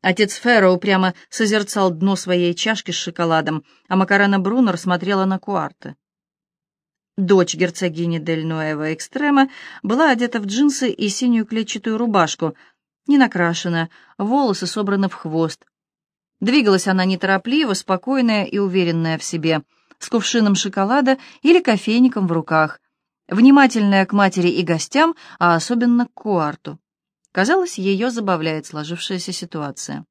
Отец Ферро упрямо созерцал дно своей чашки с шоколадом, а Макарена Брунер смотрела на Куарта. Дочь герцогини Дель Нуэва Экстрема была одета в джинсы и синюю клетчатую рубашку, не накрашена, волосы собраны в хвост. Двигалась она неторопливо, спокойная и уверенная в себе, с кувшином шоколада или кофейником в руках, внимательная к матери и гостям, а особенно к Куарту. Казалось, ее забавляет сложившаяся ситуация.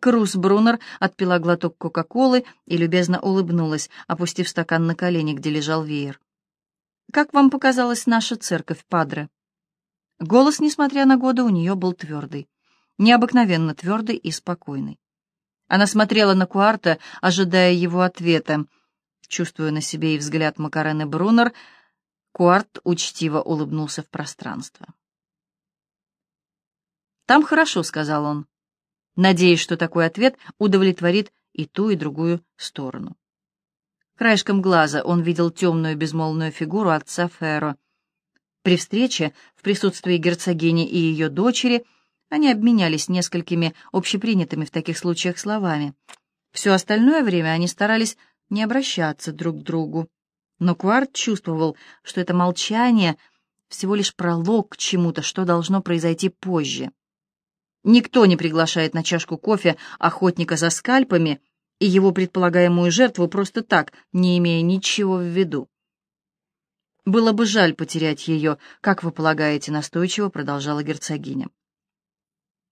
Крус Брунер отпила глоток Кока-Колы и любезно улыбнулась, опустив стакан на колени, где лежал веер. «Как вам показалась наша церковь, падре?» Голос, несмотря на годы, у нее был твердый, необыкновенно твердый и спокойный. Она смотрела на Куарта, ожидая его ответа. Чувствуя на себе и взгляд Макарены Брунер, Куарт учтиво улыбнулся в пространство. «Там хорошо», — сказал он надеясь, что такой ответ удовлетворит и ту, и другую сторону. Краешком глаза он видел темную безмолвную фигуру отца Ферро. При встрече, в присутствии герцогини и ее дочери, они обменялись несколькими общепринятыми в таких случаях словами. Все остальное время они старались не обращаться друг к другу. Но Кварт чувствовал, что это молчание — всего лишь пролог к чему-то, что должно произойти позже. Никто не приглашает на чашку кофе охотника за скальпами и его предполагаемую жертву просто так, не имея ничего в виду. «Было бы жаль потерять ее, как вы полагаете», — настойчиво продолжала герцогиня.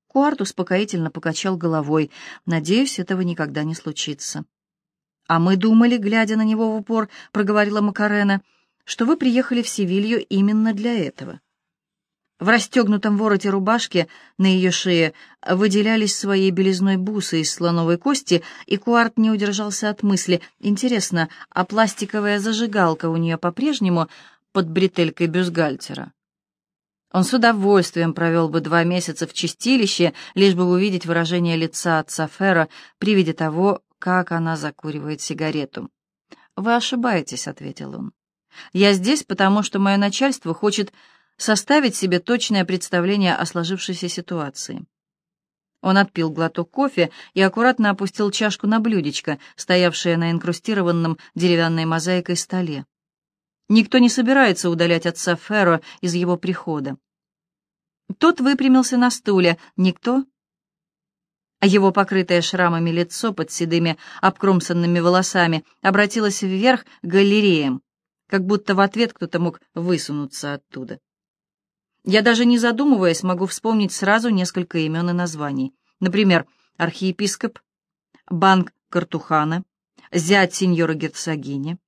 Куарт успокоительно покачал головой. «Надеюсь, этого никогда не случится». «А мы думали, глядя на него в упор», — проговорила Макарена, — «что вы приехали в Севилью именно для этого». В расстегнутом вороте рубашки на ее шее выделялись своей белизной бусы из слоновой кости, и Куарт не удержался от мысли. Интересно, а пластиковая зажигалка у нее по-прежнему под бретелькой бюстгальтера? Он с удовольствием провел бы два месяца в чистилище, лишь бы увидеть выражение лица отца Фера при виде того, как она закуривает сигарету. «Вы ошибаетесь», — ответил он. «Я здесь, потому что мое начальство хочет составить себе точное представление о сложившейся ситуации. Он отпил глоток кофе и аккуратно опустил чашку на блюдечко, стоявшее на инкрустированном деревянной мозаикой столе. Никто не собирается удалять отца Ферро из его прихода. Тот выпрямился на стуле. Никто? А его покрытое шрамами лицо под седыми обкромсанными волосами обратилось вверх к галереям, как будто в ответ кто-то мог высунуться оттуда. Я даже не задумываясь могу вспомнить сразу несколько имен и названий. Например, архиепископ, банк Картухана, зять сеньора герцогини.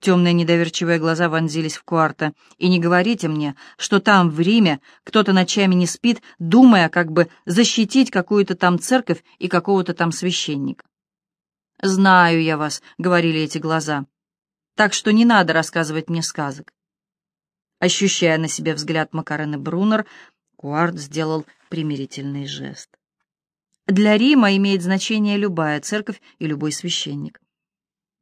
Темные недоверчивые глаза вонзились в кварта. И не говорите мне, что там, в Риме, кто-то ночами не спит, думая, как бы защитить какую-то там церковь и какого-то там священника. «Знаю я вас», — говорили эти глаза. «Так что не надо рассказывать мне сказок. Ощущая на себе взгляд Макарены Брунер, Куарт сделал примирительный жест. Для Рима имеет значение любая церковь и любой священник.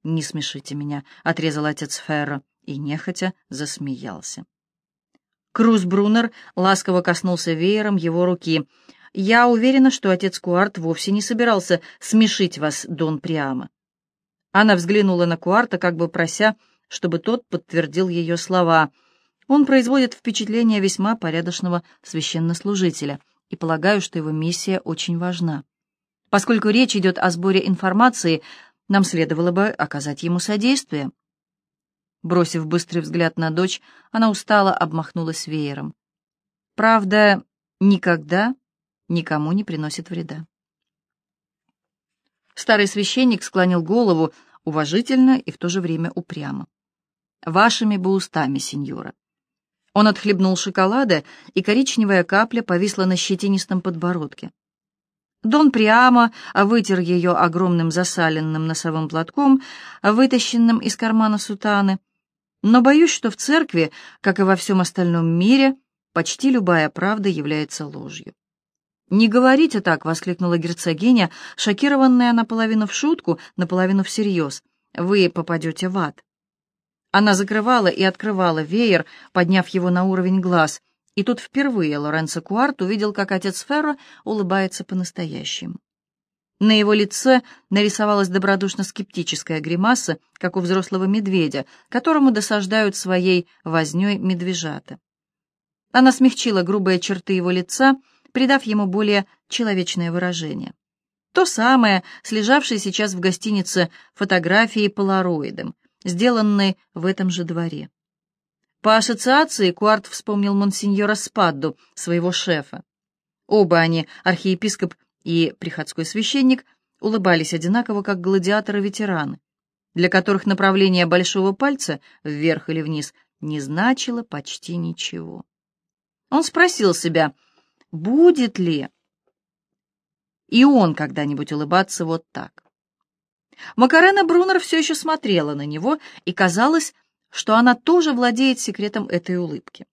«Не смешите меня», — отрезал отец Ферро и нехотя засмеялся. Круз Брунер ласково коснулся веером его руки. «Я уверена, что отец Куарт вовсе не собирался смешить вас, Дон Приама». Она взглянула на Куарта, как бы прося, чтобы тот подтвердил ее слова — он производит впечатление весьма порядочного священнослужителя, и полагаю, что его миссия очень важна. Поскольку речь идет о сборе информации, нам следовало бы оказать ему содействие. Бросив быстрый взгляд на дочь, она устало обмахнулась веером. Правда, никогда никому не приносит вреда. Старый священник склонил голову уважительно и в то же время упрямо. «Вашими бы устами, сеньора». Он отхлебнул шоколада, и коричневая капля повисла на щетинистом подбородке. Дон прямо вытер ее огромным засаленным носовым платком, вытащенным из кармана сутаны. Но боюсь, что в церкви, как и во всем остальном мире, почти любая правда является ложью. «Не говорите так!» — воскликнула герцогиня, шокированная наполовину в шутку, наполовину всерьез. «Вы попадете в ад». Она закрывала и открывала веер, подняв его на уровень глаз, И тут впервые Лоренцо Куарт увидел, как отец Ферро улыбается по-настоящему. На его лице нарисовалась добродушно-скептическая гримаса, как у взрослого медведя, которому досаждают своей вознёй медвежата. Она смягчила грубые черты его лица, придав ему более человечное выражение. То самое, слежавшее сейчас в гостинице фотографии полароидом, сделанной в этом же дворе. По ассоциации Куарт вспомнил монсеньора Спадду, своего шефа. Оба они, архиепископ и приходской священник улыбались одинаково, как гладиаторы-ветераны, для которых направление большого пальца вверх или вниз не значило почти ничего. Он спросил себя, будет ли и он когда-нибудь улыбаться вот так. Макарена Брунер все еще смотрела на него, и казалось, что она тоже владеет секретом этой улыбки.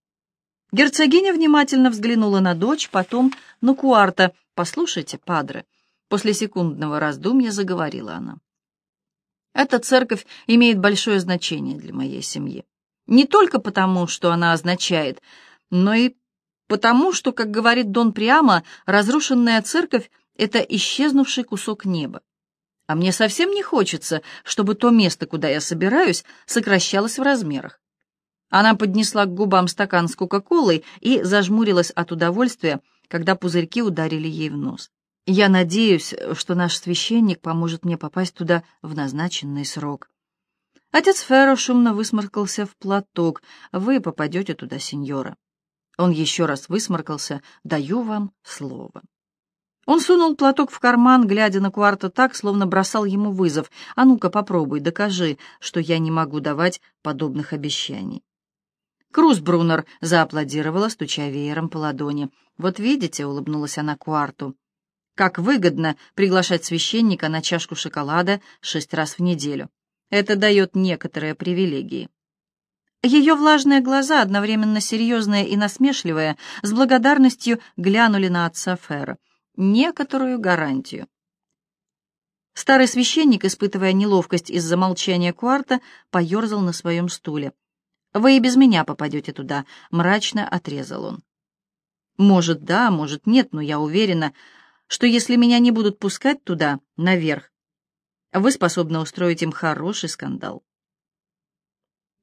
Герцогиня внимательно взглянула на дочь, потом на Куарта, «Послушайте, падре», — после секундного раздумья заговорила она. «Эта церковь имеет большое значение для моей семьи. Не только потому, что она означает, но и потому, что, как говорит Дон Приама, разрушенная церковь — это исчезнувший кусок неба. А мне совсем не хочется, чтобы то место, куда я собираюсь, сокращалось в размерах. Она поднесла к губам стакан с Кока-Колой и зажмурилась от удовольствия, когда пузырьки ударили ей в нос. Я надеюсь, что наш священник поможет мне попасть туда в назначенный срок. Отец Ферро шумно высморкался в платок. Вы попадете туда, сеньора. Он еще раз высморкался. Даю вам слово. Он сунул платок в карман, глядя на Куарта так, словно бросал ему вызов. «А ну-ка, попробуй, докажи, что я не могу давать подобных обещаний». Круз Брунер зааплодировала, стуча веером по ладони. «Вот видите», — улыбнулась она Куарту, — «как выгодно приглашать священника на чашку шоколада шесть раз в неделю. Это дает некоторые привилегии». Ее влажные глаза, одновременно серьезные и насмешливые, с благодарностью глянули на отца Фера. Некоторую гарантию. Старый священник, испытывая неловкость из-за молчания Куарта, поерзал на своем стуле. «Вы и без меня попадете туда», — мрачно отрезал он. «Может, да, может, нет, но я уверена, что если меня не будут пускать туда, наверх, вы способны устроить им хороший скандал».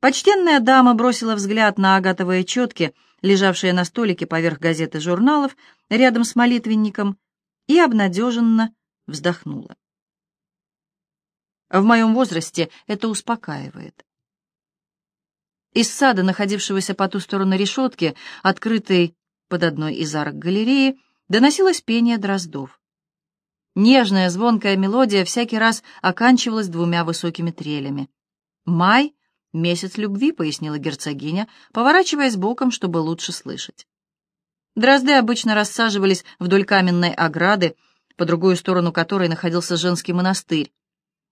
Почтенная дама бросила взгляд на агатовые четки, лежавшие на столике поверх газет и журналов, рядом с молитвенником, и обнадеженно вздохнула. В моем возрасте это успокаивает. Из сада, находившегося по ту сторону решетки, открытой под одной из арок галереи, доносилось пение дроздов. Нежная звонкая мелодия всякий раз оканчивалась двумя высокими трелями. «Май — месяц любви», — пояснила герцогиня, поворачиваясь боком, чтобы лучше слышать. Дрозды обычно рассаживались вдоль каменной ограды, по другую сторону которой находился женский монастырь,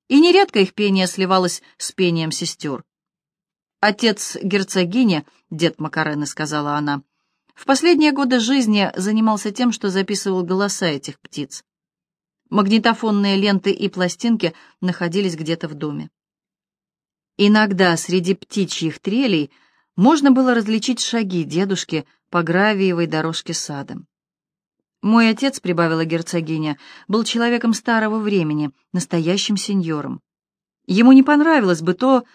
и нередко их пение сливалось с пением сестер. «Отец герцогини, дед Макарены», — сказала она, — «в последние годы жизни занимался тем, что записывал голоса этих птиц. Магнитофонные ленты и пластинки находились где-то в доме. Иногда среди птичьих трелей можно было различить шаги дедушки по гравиевой дорожке садом. Мой отец, — прибавила герцогиня, — был человеком старого времени, настоящим сеньором. Ему не понравилось бы то,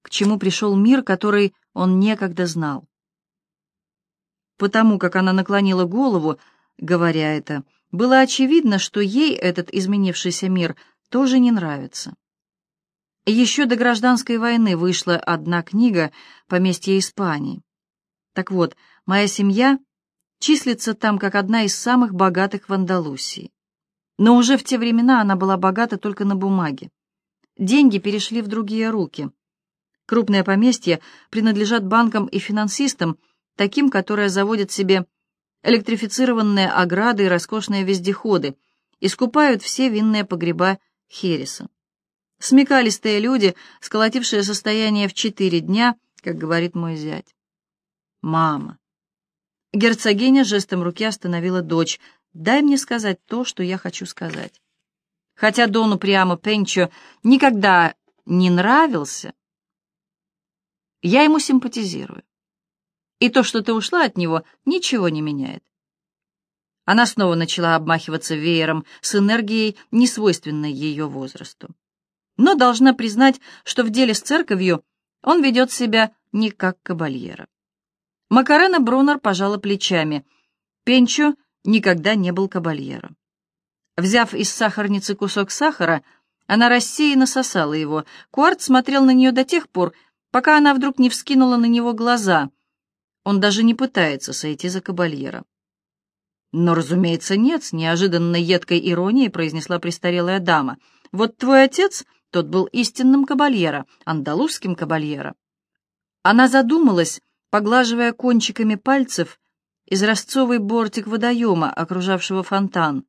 к чему пришел мир, который он некогда знал. Потому как она наклонила голову, говоря это, было очевидно, что ей этот изменившийся мир тоже не нравится. Еще до гражданской войны вышла одна книга «Поместье Испании». Так вот, моя семья числится там как одна из самых богатых в Андалусии. Но уже в те времена она была богата только на бумаге. Деньги перешли в другие руки — Крупные поместья принадлежат банкам и финансистам, таким, которые заводят себе электрифицированные ограды и роскошные вездеходы, и скупают все винные погреба Хереса. Смекалистые люди, сколотившие состояние в четыре дня, как говорит мой зять. Мама. Герцогиня жестом руки остановила дочь. Дай мне сказать то, что я хочу сказать. Хотя Дону прямо Пенчо никогда не нравился, я ему симпатизирую. И то, что ты ушла от него, ничего не меняет. Она снова начала обмахиваться веером с энергией, несвойственной ее возрасту. Но должна признать, что в деле с церковью он ведет себя не как кабальера. Макарена Брунер пожала плечами. Пенчо никогда не был кабальером. Взяв из сахарницы кусок сахара, она рассеянно сосала его. Куарт смотрел на нее до тех пор, пока она вдруг не вскинула на него глаза. Он даже не пытается сойти за кабальера. «Но, разумеется, нет», — с неожиданной едкой иронией произнесла престарелая дама. «Вот твой отец, тот был истинным кабальера, андалузским кабальера». Она задумалась, поглаживая кончиками пальцев изразцовый бортик водоема, окружавшего фонтан.